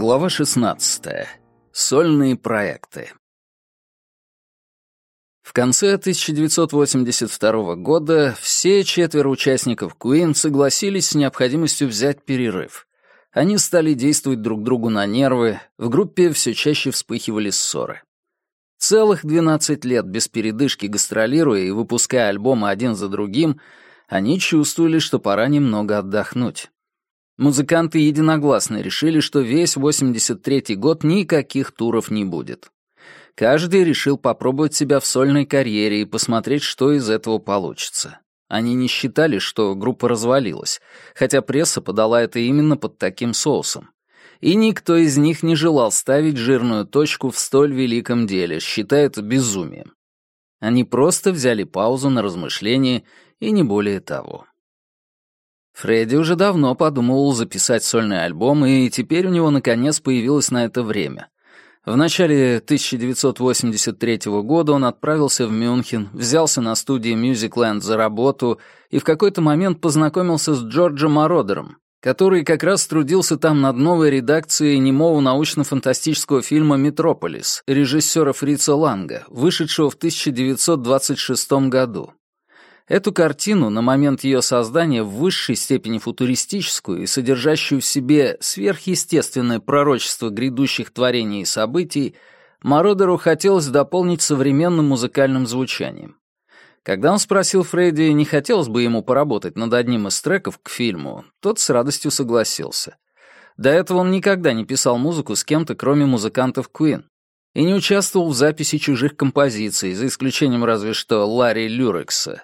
Глава 16. Сольные проекты. В конце 1982 года все четверо участников Queen согласились с необходимостью взять перерыв. Они стали действовать друг другу на нервы, в группе все чаще вспыхивали ссоры. Целых 12 лет без передышки гастролируя и выпуская альбомы один за другим, они чувствовали, что пора немного отдохнуть. Музыканты единогласно решили, что весь 83-й год никаких туров не будет. Каждый решил попробовать себя в сольной карьере и посмотреть, что из этого получится. Они не считали, что группа развалилась, хотя пресса подала это именно под таким соусом. И никто из них не желал ставить жирную точку в столь великом деле, считая это безумием. Они просто взяли паузу на размышление и не более того. Фредди уже давно подумывал записать сольный альбом, и теперь у него наконец появилось на это время. В начале 1983 года он отправился в Мюнхен, взялся на студии Musicland за работу и в какой-то момент познакомился с Джорджем Ародером, который как раз трудился там над новой редакцией немого научно-фантастического фильма «Метрополис» режиссера Фрица Ланга, вышедшего в 1926 году. Эту картину на момент ее создания в высшей степени футуристическую и содержащую в себе сверхъестественное пророчество грядущих творений и событий Мородеру хотелось дополнить современным музыкальным звучанием. Когда он спросил Фредди, не хотелось бы ему поработать над одним из треков к фильму, тот с радостью согласился. До этого он никогда не писал музыку с кем-то, кроме музыкантов Куин, и не участвовал в записи чужих композиций, за исключением разве что Ларри Люрекса,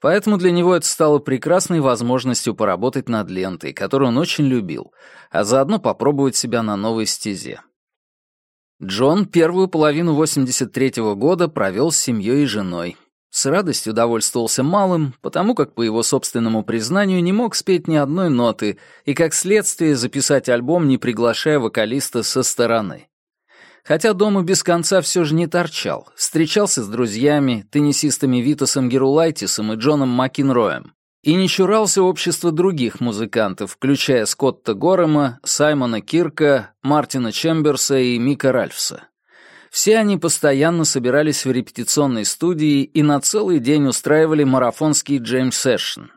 Поэтому для него это стало прекрасной возможностью поработать над лентой, которую он очень любил, а заодно попробовать себя на новой стезе. Джон первую половину 83 -го года провел с семьей и женой. С радостью довольствовался малым, потому как, по его собственному признанию, не мог спеть ни одной ноты и, как следствие, записать альбом, не приглашая вокалиста со стороны. Хотя дома без конца все же не торчал. Встречался с друзьями, теннисистами Витасом Герулайтисом и Джоном Макинроем. И не чурался общества других музыкантов, включая Скотта Горема, Саймона Кирка, Мартина Чемберса и Мика Ральфса. Все они постоянно собирались в репетиционной студии и на целый день устраивали марафонский Джеймс-сессион.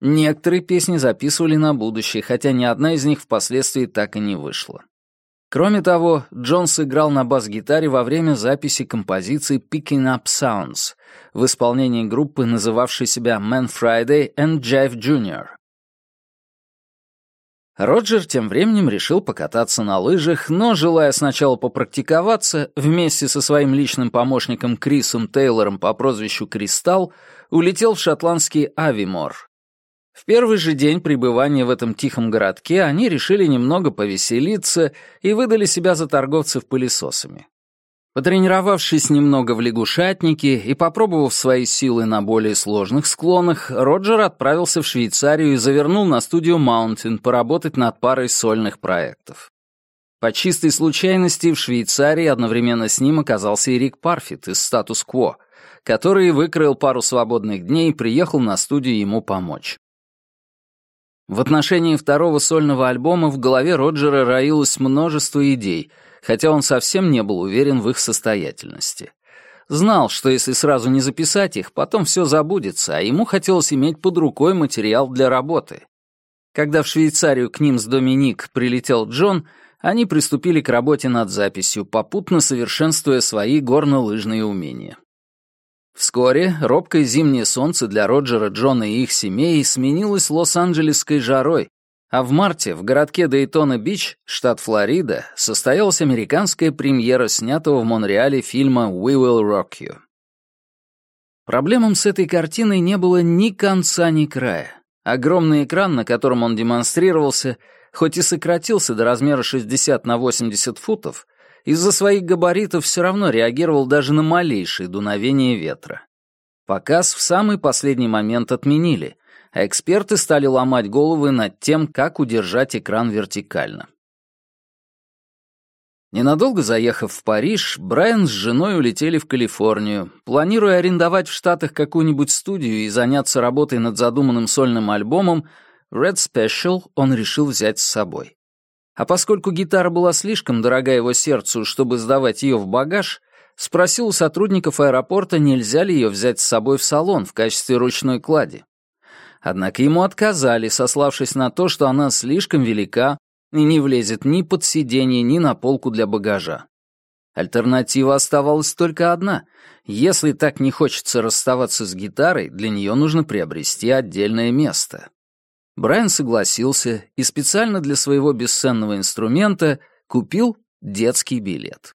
Некоторые песни записывали на будущее, хотя ни одна из них впоследствии так и не вышла. Кроме того, Джонс играл на бас-гитаре во время записи композиции «Picking Up Sounds» в исполнении группы, называвшей себя Man Friday and Jive Jr. Роджер тем временем решил покататься на лыжах, но, желая сначала попрактиковаться, вместе со своим личным помощником Крисом Тейлором по прозвищу Кристалл улетел в шотландский Авимор, в первый же день пребывания в этом тихом городке они решили немного повеселиться и выдали себя за торговцев пылесосами. Потренировавшись немного в лягушатнике и попробовав свои силы на более сложных склонах, Роджер отправился в Швейцарию и завернул на студию Mountain поработать над парой сольных проектов. По чистой случайности в Швейцарии одновременно с ним оказался и Рик Парфит из «Статус-кво», который выкроил пару свободных дней и приехал на студию ему помочь. В отношении второго сольного альбома в голове Роджера роилось множество идей, хотя он совсем не был уверен в их состоятельности. Знал, что если сразу не записать их, потом все забудется, а ему хотелось иметь под рукой материал для работы. Когда в Швейцарию к ним с Доминик прилетел Джон, они приступили к работе над записью, попутно совершенствуя свои горнолыжные умения. Вскоре робкое зимнее солнце для Роджера, Джона и их семей сменилось Лос-Анджелесской жарой, а в марте в городке Дейтона-Бич, штат Флорида, состоялась американская премьера снятого в Монреале фильма «We Will Rock You». Проблемам с этой картиной не было ни конца, ни края. Огромный экран, на котором он демонстрировался, хоть и сократился до размера 60 на 80 футов, из-за своих габаритов все равно реагировал даже на малейшие дуновения ветра. Показ в самый последний момент отменили, а эксперты стали ломать головы над тем, как удержать экран вертикально. Ненадолго заехав в Париж, Брайан с женой улетели в Калифорнию, планируя арендовать в Штатах какую-нибудь студию и заняться работой над задуманным сольным альбомом, Red Special он решил взять с собой. А поскольку гитара была слишком дорога его сердцу, чтобы сдавать ее в багаж, спросил у сотрудников аэропорта, нельзя ли ее взять с собой в салон в качестве ручной клади. Однако ему отказали, сославшись на то, что она слишком велика и не влезет ни под сиденье, ни на полку для багажа. Альтернатива оставалась только одна. Если так не хочется расставаться с гитарой, для нее нужно приобрести отдельное место. Брайан согласился и специально для своего бесценного инструмента купил детский билет.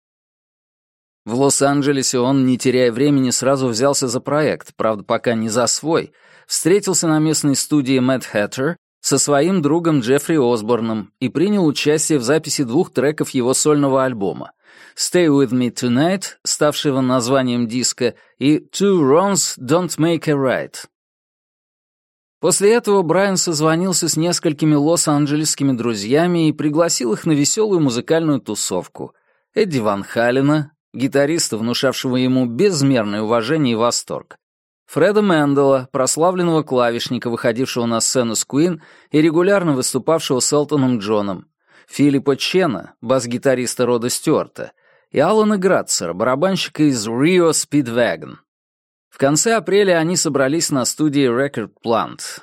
В Лос-Анджелесе он, не теряя времени, сразу взялся за проект, правда, пока не за свой, встретился на местной студии Мэтт Хэттер со своим другом Джеффри Осборном и принял участие в записи двух треков его сольного альбома «Stay With Me Tonight», ставшего названием диска, и «Two Wrongs Don't Make a Right», После этого Брайан созвонился с несколькими лос-анджелесскими друзьями и пригласил их на веселую музыкальную тусовку. Эдди Ван Халена, гитариста, внушавшего ему безмерное уважение и восторг, Фреда Мэндала, прославленного клавишника, выходившего на сцену с Куин и регулярно выступавшего с Элтоном Джоном, Филиппа Чена, бас-гитариста Рода Стюарта, и Алана Грацера, барабанщика из Rio Speedwagon. В конце апреля они собрались на студии Record Plant.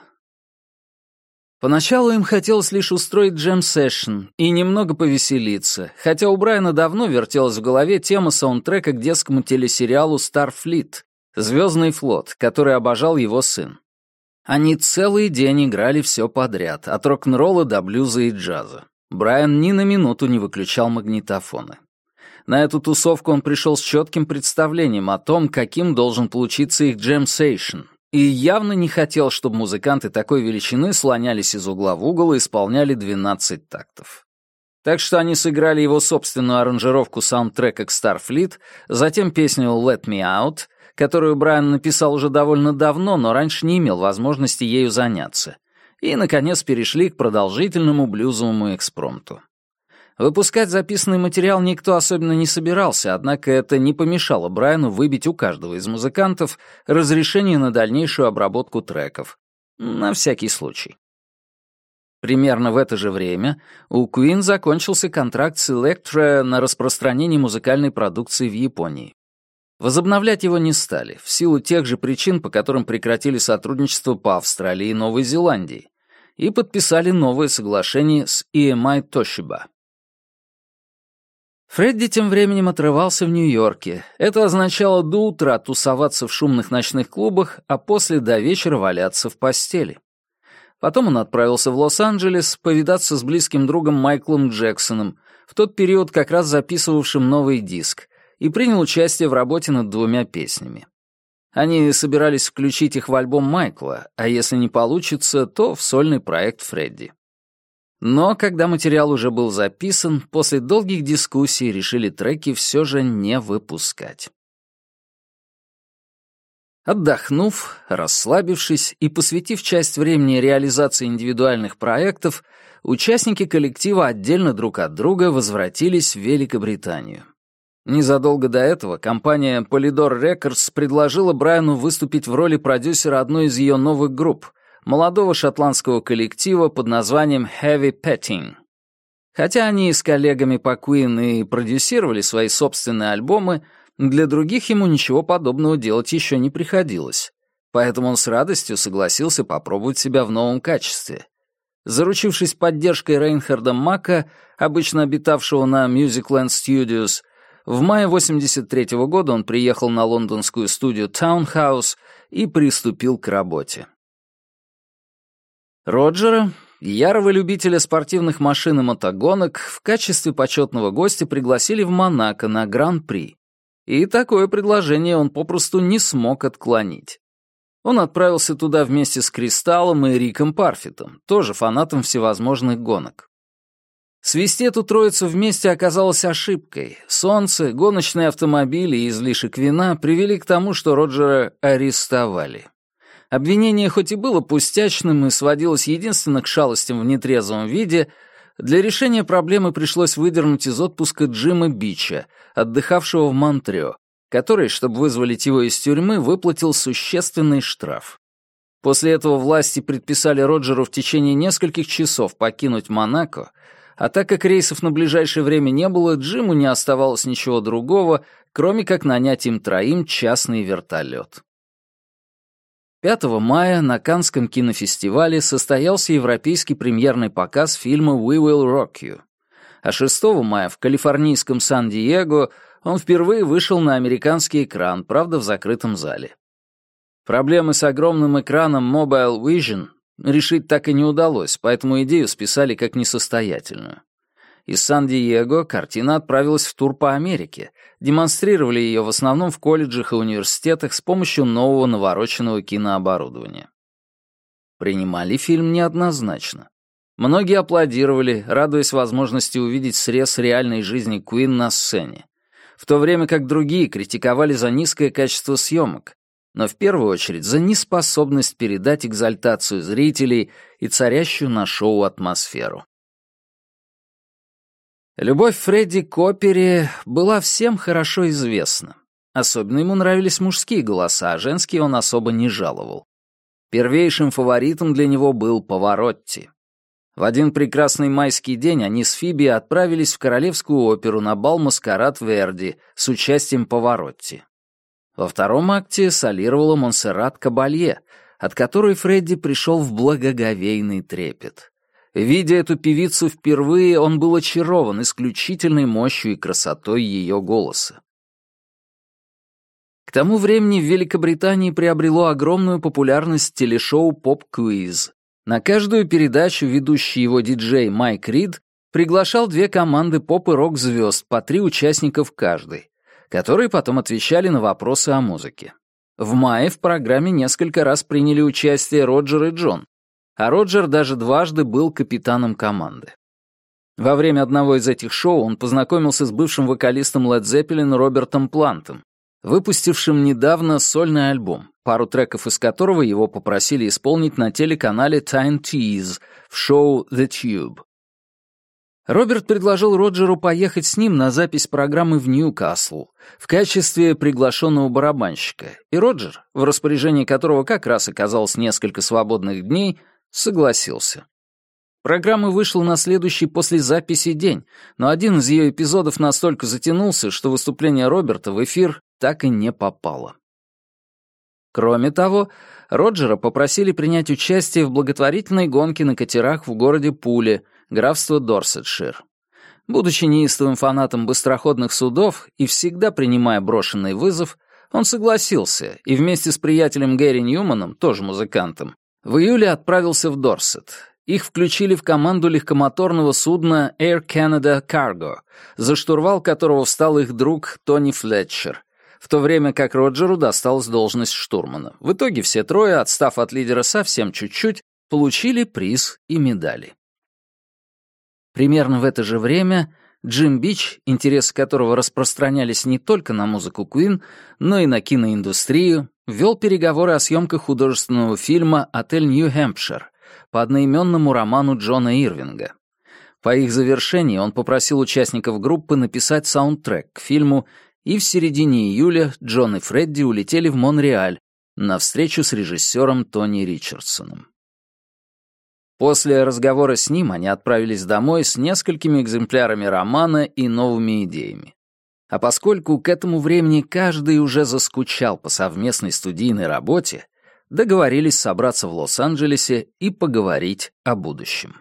Поначалу им хотелось лишь устроить джем-сэшн и немного повеселиться, хотя у Брайана давно вертелась в голове тема саундтрека к детскому телесериалу «Старфлит» — «Звездный флот», который обожал его сын. Они целый день играли все подряд, от рок-н-ролла до блюза и джаза. Брайан ни на минуту не выключал магнитофоны. На эту тусовку он пришел с четким представлением о том, каким должен получиться их джемсейшн, и явно не хотел, чтобы музыканты такой величины слонялись из угла в угол и исполняли 12 тактов. Так что они сыграли его собственную аранжировку саундтрека к Starfleet, затем песню «Let Me Out», которую Брайан написал уже довольно давно, но раньше не имел возможности ею заняться, и, наконец, перешли к продолжительному блюзовому экспромту. Выпускать записанный материал никто особенно не собирался, однако это не помешало Брайану выбить у каждого из музыкантов разрешение на дальнейшую обработку треков. На всякий случай. Примерно в это же время у Queen закончился контракт с Electra на распространение музыкальной продукции в Японии. Возобновлять его не стали, в силу тех же причин, по которым прекратили сотрудничество по Австралии и Новой Зеландии, и подписали новое соглашение с EMI Toshiba. Фредди тем временем отрывался в Нью-Йорке. Это означало до утра тусоваться в шумных ночных клубах, а после до вечера валяться в постели. Потом он отправился в Лос-Анджелес повидаться с близким другом Майклом Джексоном, в тот период как раз записывавшим новый диск, и принял участие в работе над двумя песнями. Они собирались включить их в альбом Майкла, а если не получится, то в сольный проект Фредди. Но когда материал уже был записан, после долгих дискуссий решили треки все же не выпускать. Отдохнув, расслабившись и посвятив часть времени реализации индивидуальных проектов, участники коллектива отдельно друг от друга возвратились в Великобританию. Незадолго до этого компания Polydor Records предложила Брайану выступить в роли продюсера одной из ее новых групп — молодого шотландского коллектива под названием Heavy Petting. Хотя они с коллегами по Queen и продюсировали свои собственные альбомы, для других ему ничего подобного делать еще не приходилось. Поэтому он с радостью согласился попробовать себя в новом качестве. Заручившись поддержкой Рейнхарда Мака, обычно обитавшего на Musicland Studios, в мае 83 -го года он приехал на лондонскую студию Townhouse и приступил к работе. Роджера, ярого любителя спортивных машин и мотогонок, в качестве почетного гостя пригласили в Монако на Гран-при. И такое предложение он попросту не смог отклонить. Он отправился туда вместе с Кристаллом и Риком Парфитом, тоже фанатом всевозможных гонок. Свести эту троицу вместе оказалось ошибкой. Солнце, гоночные автомобили и излишек вина привели к тому, что Роджера арестовали. Обвинение хоть и было пустячным и сводилось единственно к шалостям в нетрезвом виде, для решения проблемы пришлось выдернуть из отпуска Джима Бича, отдыхавшего в Монтрео, который, чтобы вызволить его из тюрьмы, выплатил существенный штраф. После этого власти предписали Роджеру в течение нескольких часов покинуть Монако, а так как рейсов на ближайшее время не было, Джиму не оставалось ничего другого, кроме как нанять им троим частный вертолет. 5 мая на Канском кинофестивале состоялся европейский премьерный показ фильма «We Will Rock You». А 6 мая в калифорнийском Сан-Диего он впервые вышел на американский экран, правда, в закрытом зале. Проблемы с огромным экраном Mobile Vision решить так и не удалось, поэтому идею списали как несостоятельную из Сан-Диего картина отправилась в тур по Америке. Демонстрировали ее в основном в колледжах и университетах с помощью нового навороченного кинооборудования. Принимали фильм неоднозначно. Многие аплодировали, радуясь возможности увидеть срез реальной жизни Куин на сцене, в то время как другие критиковали за низкое качество съемок, но в первую очередь за неспособность передать экзальтацию зрителей и царящую на шоу атмосферу. Любовь Фредди к опере была всем хорошо известна. Особенно ему нравились мужские голоса, а женские он особо не жаловал. Первейшим фаворитом для него был Поворотти. В один прекрасный майский день они с Фиби отправились в Королевскую оперу на бал «Маскарад Верди» с участием Поворотти. Во втором акте солировала Монсеррат Кабалье, от которой Фредди пришел в благоговейный трепет. Видя эту певицу впервые, он был очарован исключительной мощью и красотой ее голоса. К тому времени в Великобритании приобрело огромную популярность телешоу «Поп-квиз». На каждую передачу ведущий его диджей Майк Рид приглашал две команды поп и рок-звезд по три участника в каждой, которые потом отвечали на вопросы о музыке. В мае в программе несколько раз приняли участие Роджер и Джон, а Роджер даже дважды был капитаном команды. Во время одного из этих шоу он познакомился с бывшим вокалистом Led Zeppelin Робертом Плантом, выпустившим недавно сольный альбом, пару треков из которого его попросили исполнить на телеканале Time Tease в шоу The Tube. Роберт предложил Роджеру поехать с ним на запись программы в Ньюкасл в качестве приглашенного барабанщика, и Роджер, в распоряжении которого как раз оказалось несколько свободных дней, согласился. Программа вышла на следующий после записи день, но один из ее эпизодов настолько затянулся, что выступление Роберта в эфир так и не попало. Кроме того, Роджера попросили принять участие в благотворительной гонке на катерах в городе Пуле, графство Дорсетшир. Будучи неистовым фанатом быстроходных судов и всегда принимая брошенный вызов, он согласился и вместе с приятелем Гэри Ньюманом, тоже музыкантом, в июле отправился в Дорсет. Их включили в команду легкомоторного судна Air Canada Cargo, за штурвал которого встал их друг Тони Флетчер, в то время как Роджеру досталась должность штурмана. В итоге все трое, отстав от лидера совсем чуть-чуть, получили приз и медали. Примерно в это же время Джим Бич, интересы которого распространялись не только на музыку Куин, но и на киноиндустрию, вел переговоры о съемках художественного фильма «Отель Нью-Хэмпшир» по одноименному роману Джона Ирвинга. По их завершении он попросил участников группы написать саундтрек к фильму, и в середине июля Джон и Фредди улетели в Монреаль на встречу с режиссером Тони Ричардсоном. После разговора с ним они отправились домой с несколькими экземплярами романа и новыми идеями. А поскольку к этому времени каждый уже заскучал по совместной студийной работе, договорились собраться в Лос-Анджелесе и поговорить о будущем.